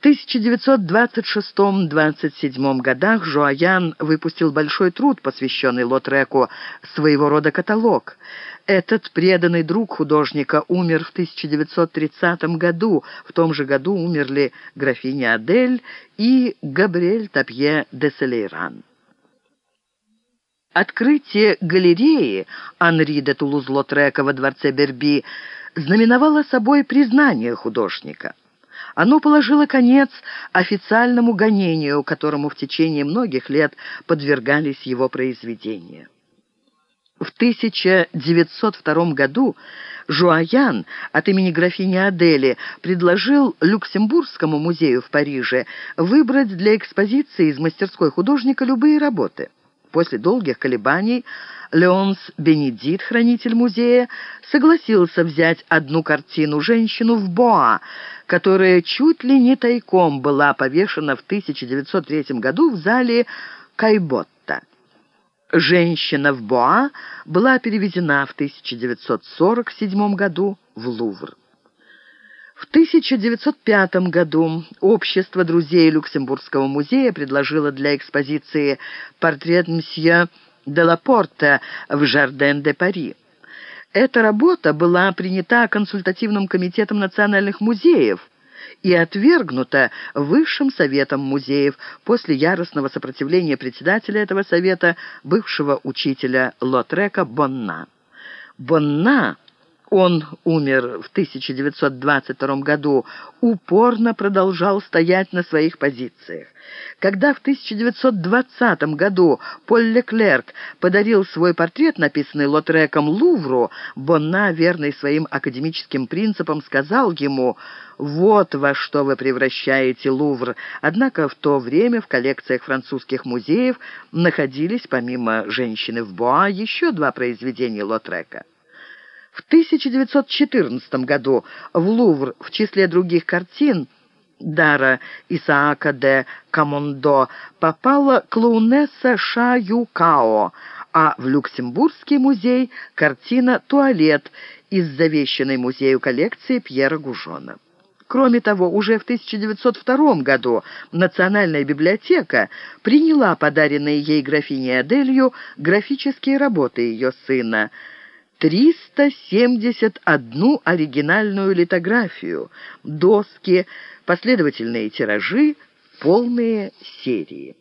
В 1926-27 годах Жуаян выпустил большой труд, посвященный Лотреку, своего рода каталог. Этот преданный друг художника умер в 1930 году. В том же году умерли графиня Адель и Габриэль Тапье де Селейран. Открытие галереи Анри де Тулуз-Лотрека во дворце Берби знаменовало собой признание художника. Оно положило конец официальному гонению, которому в течение многих лет подвергались его произведения. В 1902 году Жуаян от имени графини Адели предложил Люксембургскому музею в Париже выбрать для экспозиции из мастерской художника любые работы. После долгих колебаний Леонс Бенедит, хранитель музея, согласился взять одну картину «Женщину в Боа», которая чуть ли не тайком была повешена в 1903 году в зале Кайботта. «Женщина в Боа» была переведена в 1947 году в Лувр. В 1905 году Общество друзей Люксембургского музея предложило для экспозиции портрет мсье де Лапорта в Жарден-де-Пари. Эта работа была принята консультативным комитетом национальных музеев и отвергнута Высшим советом музеев после яростного сопротивления председателя этого совета, бывшего учителя Лотрека Бонна. Бонна он умер в 1922 году, упорно продолжал стоять на своих позициях. Когда в 1920 году Поль Леклерк подарил свой портрет, написанный Лотреком Лувру, Бонна, верный своим академическим принципам, сказал ему «Вот во что вы превращаете Лувр». Однако в то время в коллекциях французских музеев находились, помимо «Женщины в Боа», еще два произведения Лотрека. В 1914 году в Лувр в числе других картин Дара Исаака де Камондо попала клоунесса Ша Юкао, а в Люксембургский музей картина «Туалет» из завещанной музею коллекции Пьера Гужона. Кроме того, уже в 1902 году Национальная библиотека приняла подаренные ей графиней Аделью графические работы ее сына – 371 оригинальную литографию, доски, последовательные тиражи, полные серии.